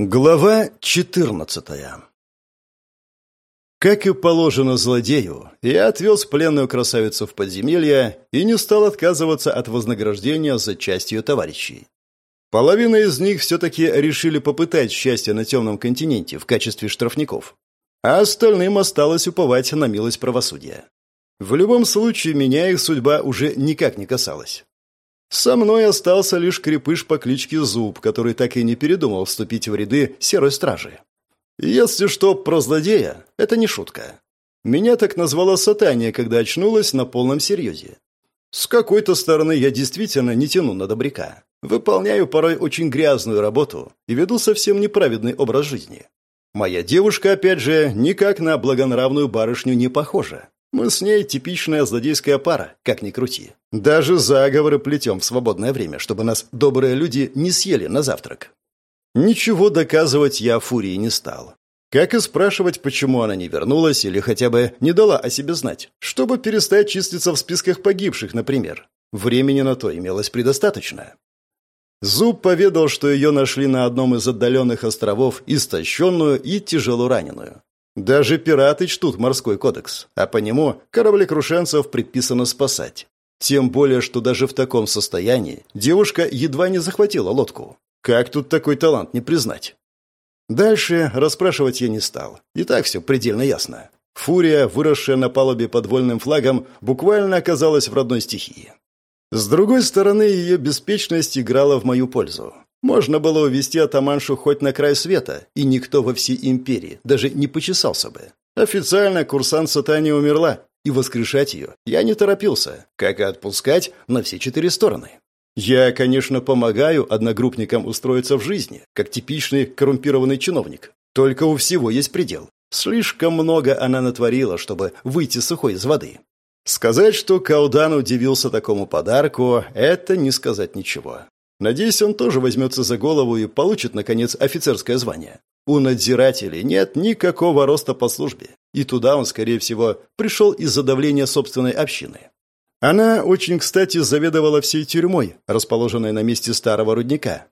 Глава 14 Как и положено злодею, я отвез пленную красавицу в подземелье и не стал отказываться от вознаграждения за часть ее товарищей. Половина из них все-таки решили попытать счастье на темном континенте в качестве штрафников, а остальным осталось уповать на милость правосудия. В любом случае, меня их судьба уже никак не касалась. Со мной остался лишь крепыш по кличке Зуб, который так и не передумал вступить в ряды серой стражи. Если что про злодея, это не шутка. Меня так назвала Сатания, когда очнулась на полном серьезе. С какой-то стороны я действительно не тяну на добряка. Выполняю порой очень грязную работу и веду совсем неправедный образ жизни. Моя девушка, опять же, никак на благонравную барышню не похожа. Мы с ней типичная злодейская пара, как ни крути. Даже заговоры плетем в свободное время, чтобы нас добрые люди не съели на завтрак. Ничего доказывать я Фурии не стал. Как и спрашивать, почему она не вернулась или хотя бы не дала о себе знать, чтобы перестать числиться в списках погибших, например. Времени на то имелось предостаточно. Зуб поведал, что ее нашли на одном из отдаленных островов истощенную и тяжело раненую. Даже пираты чтут морской кодекс, а по нему кораблекрушенцев предписано спасать. Тем более, что даже в таком состоянии девушка едва не захватила лодку. Как тут такой талант не признать? Дальше расспрашивать я не стал. И так все предельно ясно. Фурия, выросшая на палубе под вольным флагом, буквально оказалась в родной стихии. С другой стороны, ее беспечность играла в мою пользу. Можно было увести атаманшу хоть на край света, и никто во всей империи даже не почесался бы. Официально курсант Сатани умерла, и воскрешать ее я не торопился, как и отпускать на все четыре стороны. Я, конечно, помогаю одногруппникам устроиться в жизни, как типичный коррумпированный чиновник. Только у всего есть предел. Слишком много она натворила, чтобы выйти сухой из воды. Сказать, что Каудан удивился такому подарку, это не сказать ничего. Надеюсь, он тоже возьмется за голову и получит, наконец, офицерское звание. У надзирателей нет никакого роста по службе, и туда он, скорее всего, пришел из-за давления собственной общины. Она очень, кстати, заведовала всей тюрьмой, расположенной на месте старого рудника.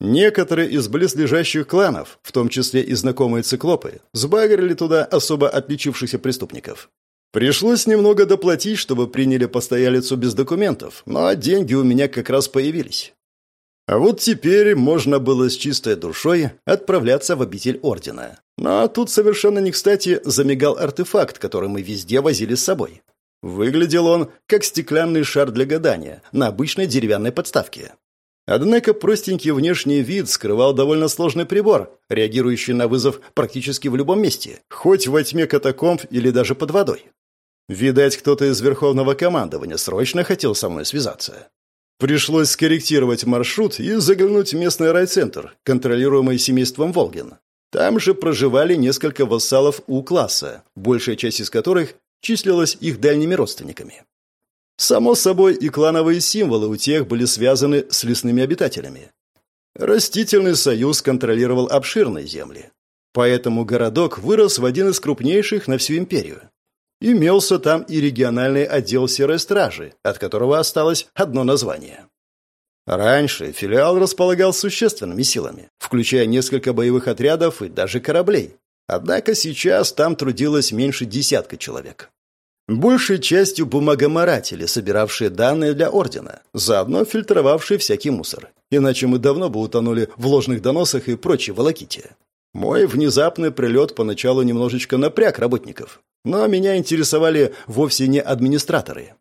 Некоторые из близлежащих кланов, в том числе и знакомые циклопы, сбагрили туда особо отличившихся преступников. Пришлось немного доплатить, чтобы приняли постоялицу без документов, но деньги у меня как раз появились. А вот теперь можно было с чистой душой отправляться в обитель Ордена. Но тут совершенно не кстати замигал артефакт, который мы везде возили с собой. Выглядел он как стеклянный шар для гадания на обычной деревянной подставке. Однако простенький внешний вид скрывал довольно сложный прибор, реагирующий на вызов практически в любом месте, хоть во тьме катакомб или даже под водой. Видать, кто-то из Верховного командования срочно хотел со мной связаться. Пришлось скорректировать маршрут и заглянуть в местный райцентр, контролируемый семейством Волгин. Там же проживали несколько вассалов У-класса, большая часть из которых числилась их дальними родственниками. Само собой, и клановые символы у тех были связаны с лесными обитателями. Растительный союз контролировал обширные земли. Поэтому городок вырос в один из крупнейших на всю империю. Имелся там и региональный отдел Серой Стражи, от которого осталось одно название. Раньше филиал располагал существенными силами, включая несколько боевых отрядов и даже кораблей. Однако сейчас там трудилось меньше десятка человек. Большей частью бумагоморатели, собиравшие данные для Ордена, заодно фильтровавшие всякий мусор. Иначе мы давно бы утонули в ложных доносах и прочей волоките. Мой внезапный прилет поначалу немножечко напряг работников. Но меня интересовали вовсе не администраторы.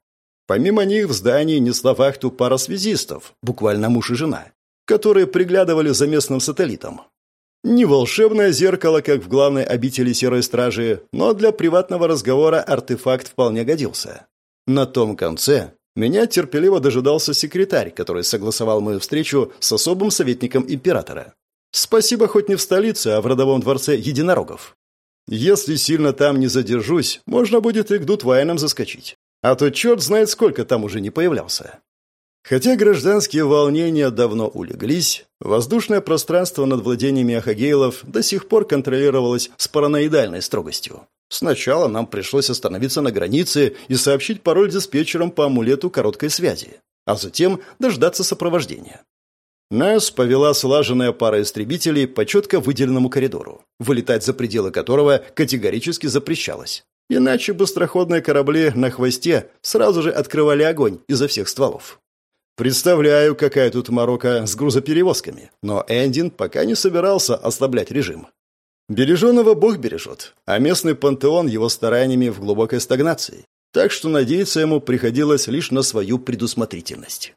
Помимо них в здании несла вахту пара связистов, буквально муж и жена, которые приглядывали за местным сателлитом. Не волшебное зеркало, как в главной обители Серой Стражи, но для приватного разговора артефакт вполне годился. На том конце меня терпеливо дожидался секретарь, который согласовал мою встречу с особым советником императора. Спасибо хоть не в столице, а в родовом дворце единорогов. Если сильно там не задержусь, можно будет и к Дутвайнам заскочить. А то черт знает, сколько там уже не появлялся. Хотя гражданские волнения давно улеглись, воздушное пространство над владениями Ахагейлов до сих пор контролировалось с параноидальной строгостью. Сначала нам пришлось остановиться на границе и сообщить пароль диспетчерам по амулету короткой связи, а затем дождаться сопровождения. Нас повела слаженная пара истребителей по четко выделенному коридору, вылетать за пределы которого категорически запрещалось. Иначе быстроходные корабли на хвосте сразу же открывали огонь изо всех стволов. Представляю, какая тут морока с грузоперевозками, но Эндин пока не собирался ослаблять режим. Береженого Бог бережет, а местный пантеон его стараниями в глубокой стагнации, так что надеяться ему приходилось лишь на свою предусмотрительность.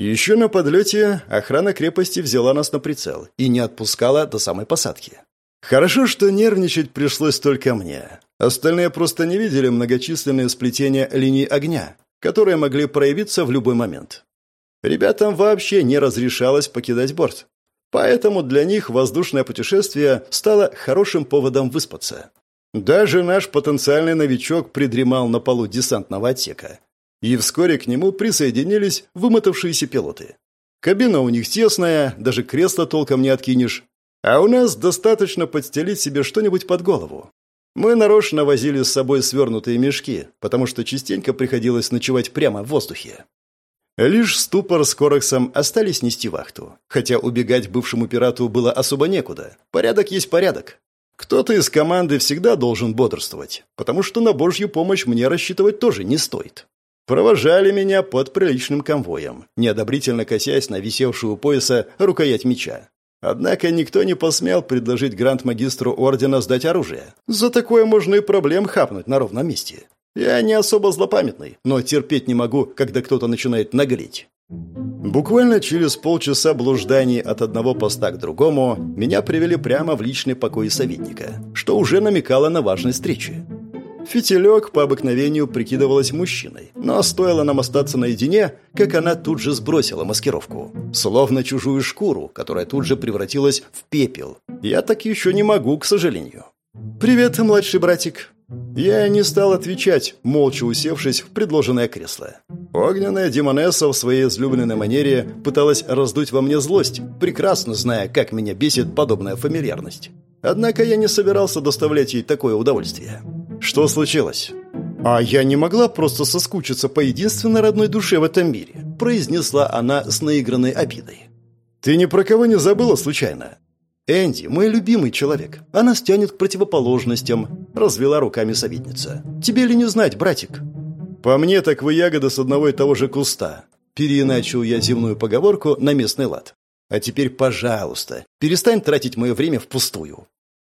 Еще на подлете охрана крепости взяла нас на прицел и не отпускала до самой посадки. Хорошо, что нервничать пришлось только мне. Остальные просто не видели многочисленные сплетения линий огня, которые могли проявиться в любой момент. Ребятам вообще не разрешалось покидать борт. Поэтому для них воздушное путешествие стало хорошим поводом выспаться. Даже наш потенциальный новичок придремал на полу десантного отсека. И вскоре к нему присоединились вымотавшиеся пилоты. Кабина у них тесная, даже кресло толком не откинешь. А у нас достаточно подстелить себе что-нибудь под голову. Мы нарочно возили с собой свернутые мешки, потому что частенько приходилось ночевать прямо в воздухе. Лишь ступор с Короксом остались нести вахту, хотя убегать бывшему пирату было особо некуда. Порядок есть порядок. Кто-то из команды всегда должен бодрствовать, потому что на божью помощь мне рассчитывать тоже не стоит. Провожали меня под приличным конвоем, неодобрительно косясь на висевшую у пояса рукоять меча. Однако никто не посмел предложить гранд-магистру ордена сдать оружие. За такое можно и проблем хапнуть на ровном месте. Я не особо злопамятный, но терпеть не могу, когда кто-то начинает наглеть. Буквально через полчаса блужданий от одного поста к другому меня привели прямо в личный покой советника, что уже намекало на важность встречи. Фитилек по обыкновению прикидывалась мужчиной, но стоило нам остаться наедине, как она тут же сбросила маскировку. Словно чужую шкуру, которая тут же превратилась в пепел. Я так еще не могу, к сожалению. «Привет, младший братик», я не стал отвечать, молча усевшись в предложенное кресло. Огненная демонесса в своей излюбленной манере пыталась раздуть во мне злость, прекрасно зная, как меня бесит подобная фамильярность. Однако я не собирался доставлять ей такое удовольствие. Что случилось? «А я не могла просто соскучиться по единственной родной душе в этом мире», произнесла она с наигранной обидой. «Ты ни про кого не забыла случайно?» «Энди, мой любимый человек. Она стянет к противоположностям», — развела руками советница. «Тебе ли не знать, братик?» «По мне, так вы ягода с одного и того же куста», — переиначил я земную поговорку на местный лад. «А теперь, пожалуйста, перестань тратить мое время впустую.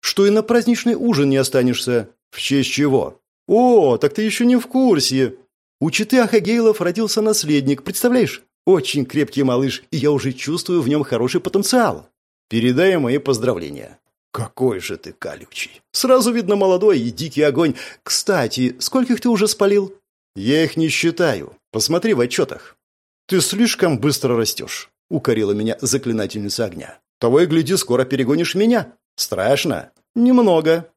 Что и на праздничный ужин не останешься. В честь чего? О, так ты еще не в курсе. У читы Ахагейлов родился наследник, представляешь? Очень крепкий малыш, и я уже чувствую в нем хороший потенциал. Передай мои поздравления». «Какой же ты колючий! Сразу видно молодой и дикий огонь. Кстати, скольких ты уже спалил?» «Я их не считаю. Посмотри в отчетах». «Ты слишком быстро растешь», — укорила меня заклинательница огня. «Того и гляди, скоро перегонишь меня. Страшно?» «Немного.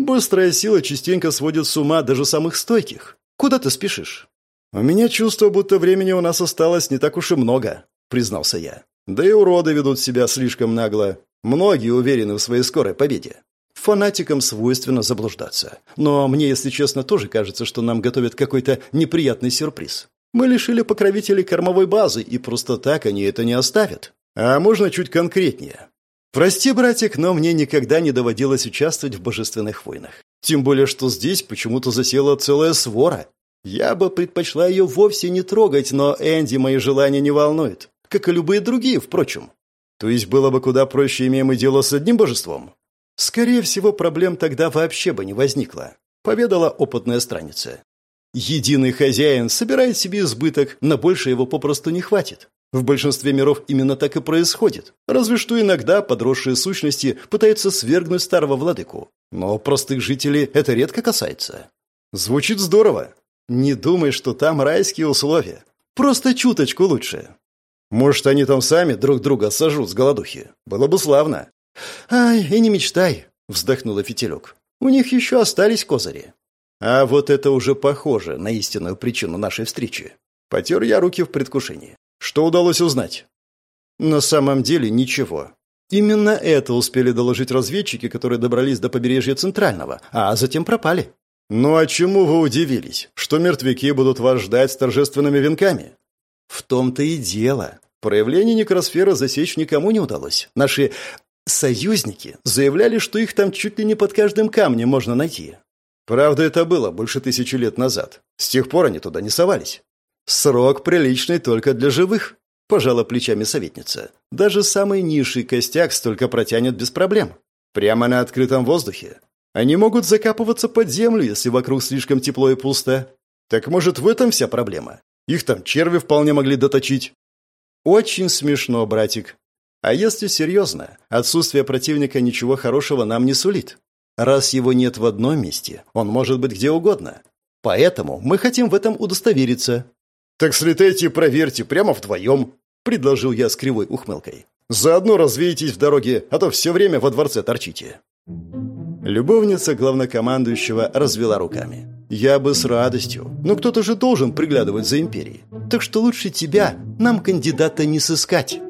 Быстрая сила частенько сводит с ума даже самых стойких. Куда ты спешишь?» «У меня чувство, будто времени у нас осталось не так уж и много», — признался я. Да и уроды ведут себя слишком нагло. Многие уверены в своей скорой победе. Фанатикам свойственно заблуждаться. Но мне, если честно, тоже кажется, что нам готовят какой-то неприятный сюрприз. Мы лишили покровителей кормовой базы, и просто так они это не оставят. А можно чуть конкретнее. Прости, братик, но мне никогда не доводилось участвовать в божественных войнах. Тем более, что здесь почему-то засела целая свора. Я бы предпочла ее вовсе не трогать, но Энди мои желания не волнует как и любые другие, впрочем. То есть было бы куда проще, имея мы дело с одним божеством? Скорее всего, проблем тогда вообще бы не возникло, поведала опытная страница. Единый хозяин собирает себе избыток, на больше его попросту не хватит. В большинстве миров именно так и происходит. Разве что иногда подросшие сущности пытаются свергнуть старого владыку. Но простых жителей это редко касается. Звучит здорово. Не думай, что там райские условия. Просто чуточку лучше. Может, они там сами друг друга сожрут с голодухи. Было бы славно. Ай, и не мечтай, вздохнула Фитилек. У них еще остались козыри. А вот это уже похоже на истинную причину нашей встречи. Потер я руки в предвкушении. Что удалось узнать? На самом деле ничего. Именно это успели доложить разведчики, которые добрались до побережья Центрального, а затем пропали. Ну а чему вы удивились? Что мертвяки будут вас ждать с торжественными венками? В том-то и дело. Проявление некросферы засечь никому не удалось. Наши союзники заявляли, что их там чуть ли не под каждым камнем можно найти. Правда, это было больше тысячи лет назад. С тех пор они туда не совались. Срок приличный только для живых, пожала плечами советница. Даже самый низший костяк столько протянет без проблем. Прямо на открытом воздухе. Они могут закапываться под землю, если вокруг слишком тепло и пусто. Так может, в этом вся проблема? Их там черви вполне могли доточить. Очень смешно, братик. А если серьезно, отсутствие противника ничего хорошего нам не сулит. Раз его нет в одном месте, он может быть где угодно. Поэтому мы хотим в этом удостовериться. «Так слетайте и проверьте прямо вдвоем», — предложил я с кривой ухмылкой. «Заодно развеетесь в дороге, а то все время во дворце торчите». Любовница главнокомандующего развела руками. «Я бы с радостью, но кто-то же должен приглядывать за империей. Так что лучше тебя нам кандидата не сыскать».